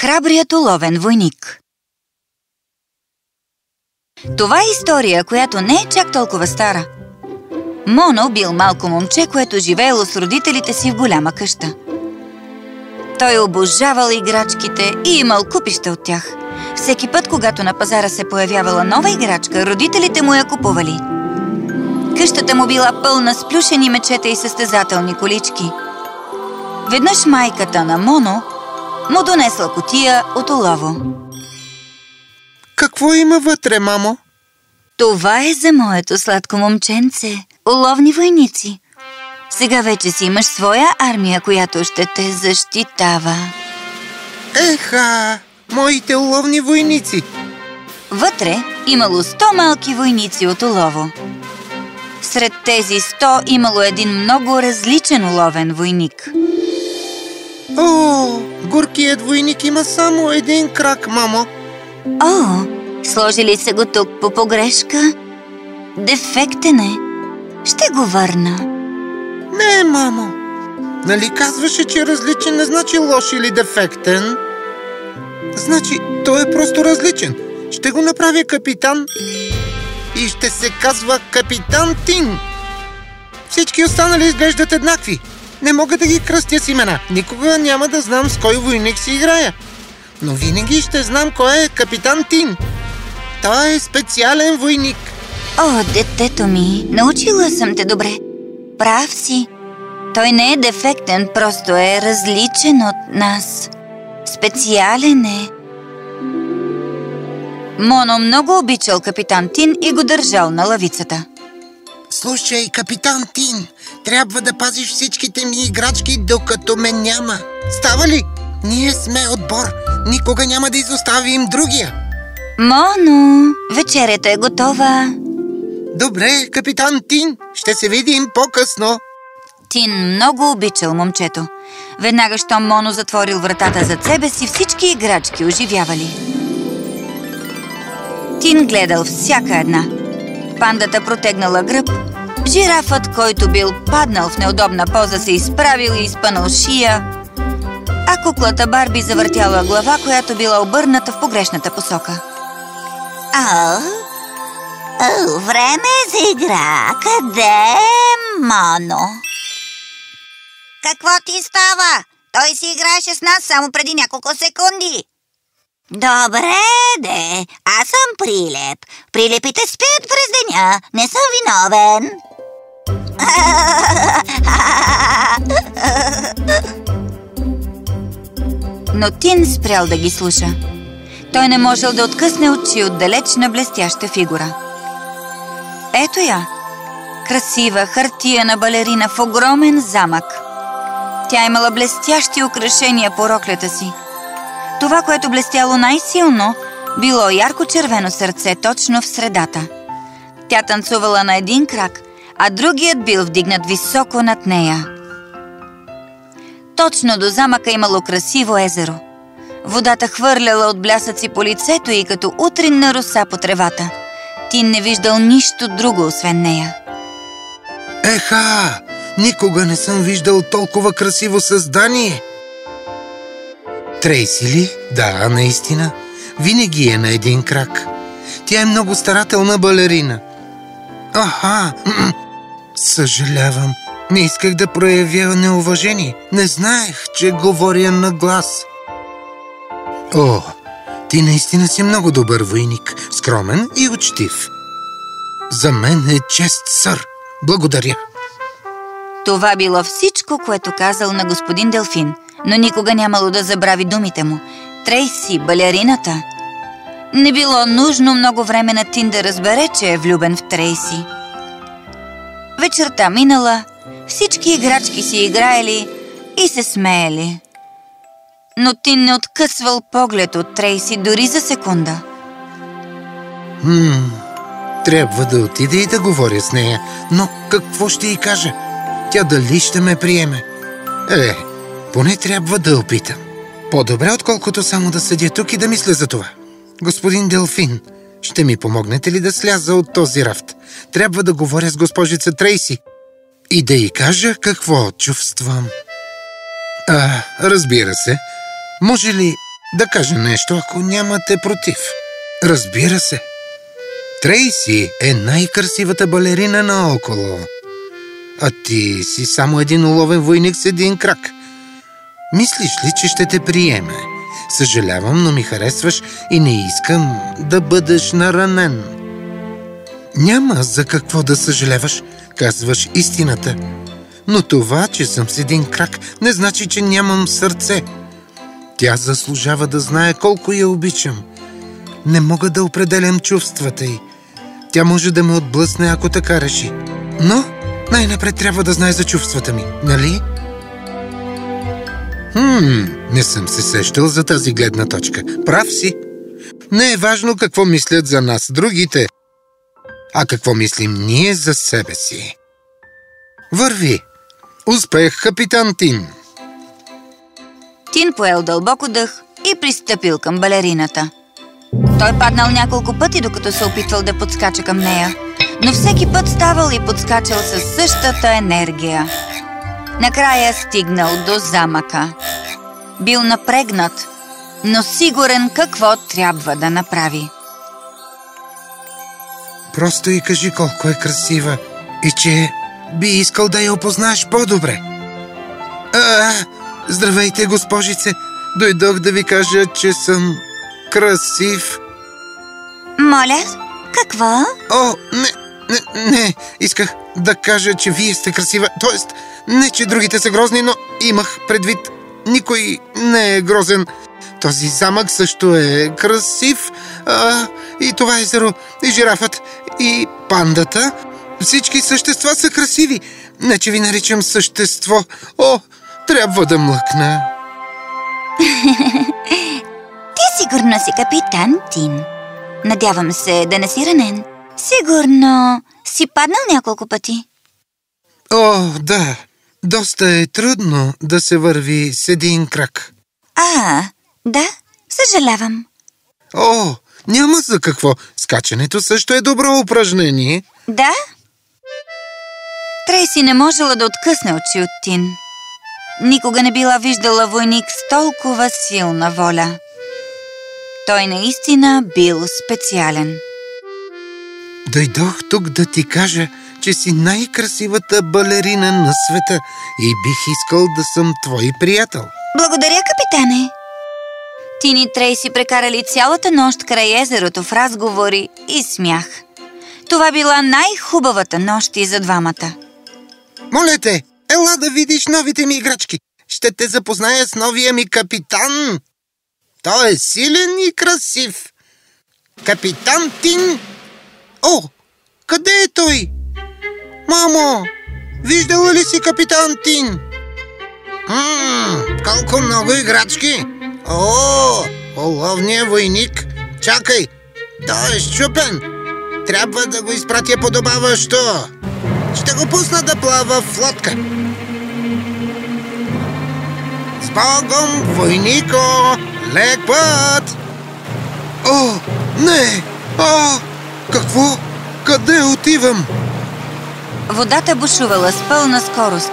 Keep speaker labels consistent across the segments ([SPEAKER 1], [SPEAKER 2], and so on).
[SPEAKER 1] Храбрият уловен войник Това е история, която не е чак толкова стара. Моно бил малко момче, което живеело с родителите си в голяма къща. Той обожавал играчките и имал купища от тях. Всеки път, когато на пазара се появявала нова играчка, родителите му я купували. Къщата му била пълна с плюшени мечета и състезателни колички. Веднъж майката на Моно му донесла котия от олово.
[SPEAKER 2] Какво има вътре, мамо?
[SPEAKER 1] Това е за моето сладко момченце. Оловни войници. Сега вече си имаш своя армия, която ще те защитава.
[SPEAKER 2] Еха, моите уловни войници!
[SPEAKER 1] Вътре имало сто малки войници от олово. Сред тези сто имало един много различен уловен войник.
[SPEAKER 2] О, горкият войник има само един крак, мамо.
[SPEAKER 1] О, сложили се го тук по погрешка? Дефектен е. Ще го върна.
[SPEAKER 2] Не, мамо. Нали казваше, че различен не значи лош или дефектен? Значи, той е просто различен. Ще го направя капитан и ще се казва Капитан Тин. Всички останали изглеждат еднакви. Не мога да ги кръстя с имена. Никога няма да знам с кой войник си играя. Но винаги ще знам кой е Капитан Тин. Той е специален войник.
[SPEAKER 1] О, детето ми, научила съм те добре. Прав си. Той не е дефектен, просто е различен от нас. Специален е. Моно много обичал капитан Тин и го държал на лавицата.
[SPEAKER 2] Слушай, капитан Тин, трябва да пазиш всичките ми играчки, докато ме няма. Става ли? Ние сме отбор. Никога няма да изоставим другия.
[SPEAKER 1] Моно, вечерята е готова.
[SPEAKER 2] Добре, капитан Тин, ще се видим по-късно.
[SPEAKER 1] Тин много обичал момчето. Веднага, щом Моно затворил вратата зад себе си, всички играчки оживявали. Тин гледал всяка една. Пандата протегнала гръб, жирафът, който бил паднал в неудобна поза, се изправил и изпънал шия, а куклата Барби завъртяла глава, която била обърната в погрешната посока.
[SPEAKER 3] О, о, време е за игра. Къде е Моно? Какво ти става? Той си играеше с нас само преди няколко секунди. Добре, де. Аз съм Прилеп. Прилепите спят през деня. Не съм виновен.
[SPEAKER 1] Но Тин спрял да ги слуша. Той не можел да откъсне очи от далечна блестяща фигура. Ето я! Красива, хартияна балерина в огромен замък. Тя имала блестящи украшения по роклята си. Това, което блестяло най-силно, било ярко-червено сърце точно в средата. Тя танцувала на един крак, а другият бил вдигнат високо над нея. Точно до замъка имало красиво езеро. Водата хвърляла от блясъци по лицето и като утринна роса по тревата. Тин не виждал нищо друго, освен нея.
[SPEAKER 2] Еха! Никога не съм виждал толкова красиво създание. Трейси ли? Да, наистина. Винаги е на един крак. Тя е много старателна балерина. Аха! Съжалявам. Не исках да проявя неуважение. Не знаех, че говоря на глас. О, ти наистина си много добър войник, скромен и учтив. За мен е чест, сър. Благодаря.
[SPEAKER 1] Това било всичко, което казал на господин Делфин, но никога нямало да забрави думите му. Трейси, балерината. Не било нужно много време на Тин да разбере, че е влюбен в Трейси. Вечерта минала, всички играчки си играели и се смеели. Но Тин не откъсвал поглед от Трейси дори за секунда.
[SPEAKER 2] Хм, трябва да отида и да говоря с нея, но какво ще й кажа? Тя дали ще ме приеме? Е, поне трябва да опитам. По-добре, отколкото само да седя тук и да мисля за това. Господин Делфин, ще ми помогнете ли да сляза от този рафт? Трябва да говоря с госпожица Трейси и да й кажа какво чувствам. А, разбира се. Може ли да кажа нещо, ако нямате против. Разбира се. Трейси е най-красивата балерина наоколо. А ти си само един уловен войник с един крак. Мислиш ли, че ще те приеме? Съжалявам, но ми харесваш и не искам да бъдеш наранен. Няма за какво да съжаляваш, казваш истината. Но това, че съм с един крак, не значи, че нямам сърце. Тя заслужава да знае колко я обичам. Не мога да определям чувствата й. Тя може да ме отблъсне, ако така реши. Но най-напред трябва да знае за чувствата ми, нали? Хм, не съм се сещал за тази гледна точка. Прав си. Не е важно какво мислят за нас другите, а какво мислим ние за себе си. Върви! Успех, капитан Тин!
[SPEAKER 1] Тин поел дълбоко дъх и пристъпил към балерината. Той паднал няколко пъти, докато се опитвал да подскача към нея, но всеки път ставал и подскачал със същата енергия. Накрая стигнал до замъка. Бил напрегнат, но сигурен какво трябва да направи.
[SPEAKER 2] Просто и кажи колко е красива и че би искал да я опознаеш по-добре. А, здравейте, госпожице! Дойдох да ви кажа, че съм красив.
[SPEAKER 3] Моля, какво?
[SPEAKER 2] О, не, не, не, исках да кажа, че вие сте красива. Тоест, не, че другите са грозни, но имах предвид, никой не е грозен. Този замък също е красив. А, и това езеро, и жирафът, и пандата. Всички същества са красиви. Не, че ви наричам същество. О, трябва да млъкна.
[SPEAKER 3] Ти сигурно си капитан Тин. Надявам се да не си ранен. Сигурно си паднал няколко пъти.
[SPEAKER 2] О, да. Доста е трудно да се върви с един крак.
[SPEAKER 3] А, да, съжалявам.
[SPEAKER 2] О, няма за какво. Скачането също е добро упражнение.
[SPEAKER 3] Да?
[SPEAKER 1] Трейси не можела да откъсне очи от Тин. Никога не била виждала войник с толкова силна воля. Той наистина бил специален.
[SPEAKER 2] Дойдох тук да ти кажа, че си най-красивата балерина на света и бих искал да съм твой приятел.
[SPEAKER 3] Благодаря, капитане.
[SPEAKER 1] Тин и Трейси прекарали цялата нощ край езерото в разговори и смях. Това била най-хубавата нощ и за двамата.
[SPEAKER 2] Моля те, ела да видиш новите ми играчки. Ще те запозная с новия ми капитан. Той е силен и красив. Капитан Тин. О, къде е той? Мамо, виждала ли си капитан Тин? Ммм, колко много играчки. О, оловният войник. Чакай, той е щупен. Трябва да го изпратя подобаващо. Ще го пусна да плава в лодка. С Богом, войнико! Лек път! О, не! О, какво? Къде отивам?
[SPEAKER 1] Водата бушувала с пълна скорост.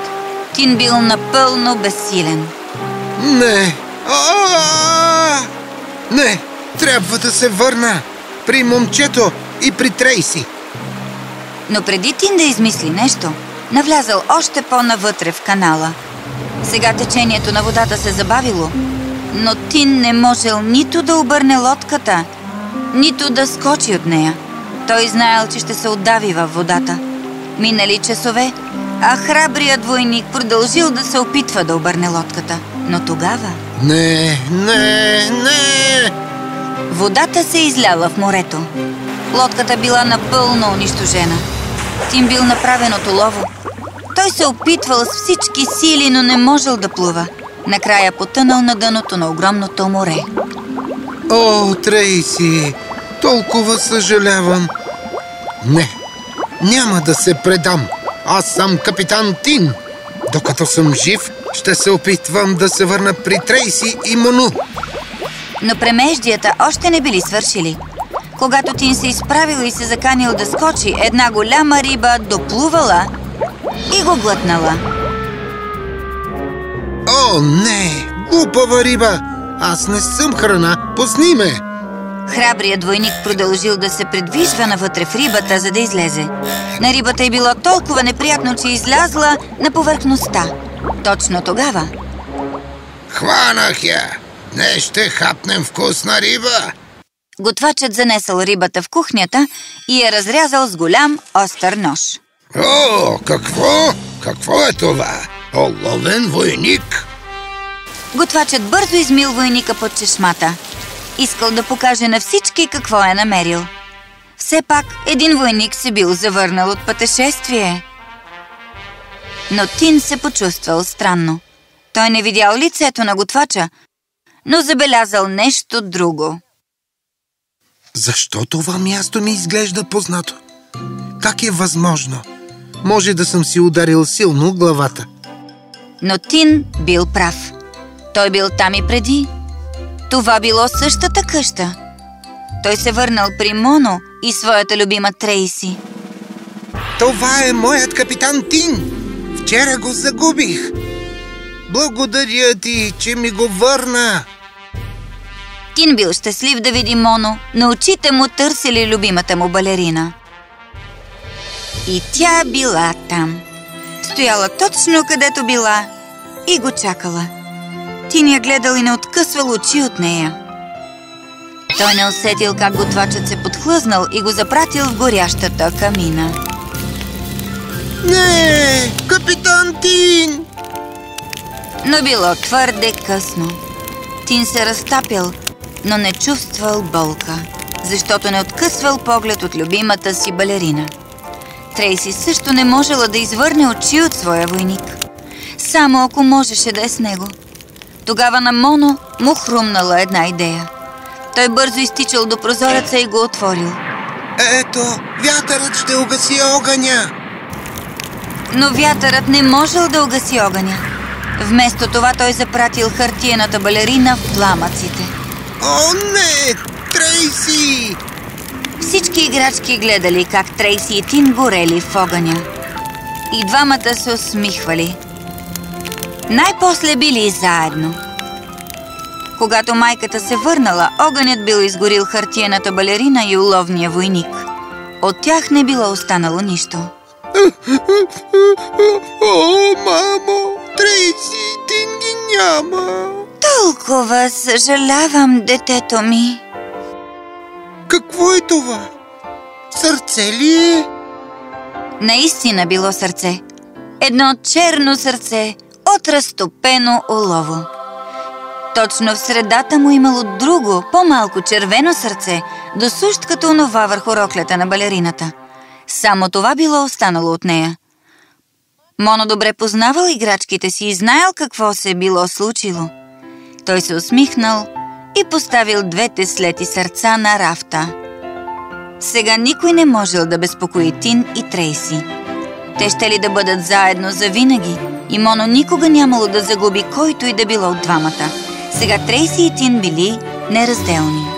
[SPEAKER 1] Тин бил напълно безсилен.
[SPEAKER 2] Не! А! Не! Трябва да се върна! При момчето и при Трейси!
[SPEAKER 1] Но преди Тин да измисли нещо, навлязал още по-навътре в канала. Сега течението на водата се забавило, но Тин не можел нито да обърне лодката, нито да скочи от нея. Той знаел, че ще се отдави във водата. Минали часове, а храбрият войник продължил да се опитва да обърне лодката. Но тогава
[SPEAKER 2] Не, не, не!
[SPEAKER 1] водата се изляла в морето. Лодката била напълно унищожена. Тим бил направен от олово. Той се опитвал с всички сили, но не можел да плува. Накрая потънал на дъното на огромното море.
[SPEAKER 2] О, Трейси, толкова съжалявам. Не, няма да се предам. Аз съм капитан Тин. Докато съм жив, ще се опитвам да се върна при Трейси и Мону.
[SPEAKER 1] Но премеждията още не били свършили. Когато Тин се изправил и се заканил да скочи, една голяма риба доплувала и го глътнала.
[SPEAKER 2] О, не! Глупава риба! Аз не съм храна. Пусни ме!
[SPEAKER 1] Храбрият двойник продължил да се придвижва навътре в рибата, за да излезе. На рибата е било толкова неприятно, че излязла на повърхността. Точно тогава.
[SPEAKER 4] Хванах я! Днес ще хапнем вкусна риба!
[SPEAKER 1] Готвачът занесъл рибата в кухнята и я разрязал с голям остър нож.
[SPEAKER 4] О, какво? Какво е това? Оловен войник?
[SPEAKER 1] Готвачът бързо измил войника под чешмата. Искал да покаже на всички какво е намерил. Все пак един войник се бил завърнал от пътешествие. Но Тин се почувствал странно. Той не видял лицето на готвача, но забелязал нещо друго.
[SPEAKER 2] Защо това място ми изглежда познато? Как е възможно? Може да съм си ударил силно главата.
[SPEAKER 1] Но Тин бил прав. Той бил там и преди. Това било същата къща. Той се върнал при Моно и своята любима Трейси.
[SPEAKER 2] Това е моят капитан Тин. Вчера го загубих. Благодаря ти, че ми го върна.
[SPEAKER 1] Тин бил щастлив да види Моно, но очите му търсили любимата му балерина. И тя била там. Стояла точно където била и го чакала. Тин я гледал и не откъсвал очи от нея. Той не усетил как готвачът се подхлъзнал и го запратил в горящата камина.
[SPEAKER 2] Не, капитан Тин!
[SPEAKER 1] Но било твърде късно. Тин се разтапял, но не чувствал болка, защото не откъсвал поглед от любимата си балерина. Трейси също не можела да извърне очи от своя войник. Само ако можеше да е с него. Тогава на Моно му хрумнала една идея. Той бързо изтичал до прозореца и го отворил.
[SPEAKER 2] Ето, вятърът ще угаси огъня.
[SPEAKER 1] Но вятърът не можел да угаси огъня. Вместо това той запратил хартиената балерина в пламъците.
[SPEAKER 2] О, не! Трейси!
[SPEAKER 1] Всички играчки гледали как Трейси и Тин горели в огъня. И двамата се усмихвали. Най-после били заедно. Когато майката се върнала, огънят бил изгорил хартиената балерина и уловния войник. От тях не било останало нищо.
[SPEAKER 2] О, мамо! Трейси и ги няма!
[SPEAKER 1] Толкова съжалявам, детето ми.
[SPEAKER 2] Какво е това? Сърце ли е?
[SPEAKER 1] Наистина било сърце. Едно черно сърце разтопено олово. Точно в средата му имало друго, по-малко червено сърце, досущ като онова върху роклята на балерината. Само това било останало от нея. Моно добре познавал играчките си и знаел какво се е било случило. Той се усмихнал и поставил двете слети сърца на рафта. Сега никой не можел да безпокои Тин и Трейси. Те ще ли да бъдат заедно за винаги и Моно никога нямало да загуби който и да било от двамата. Сега Трейси и Тин били неразделни.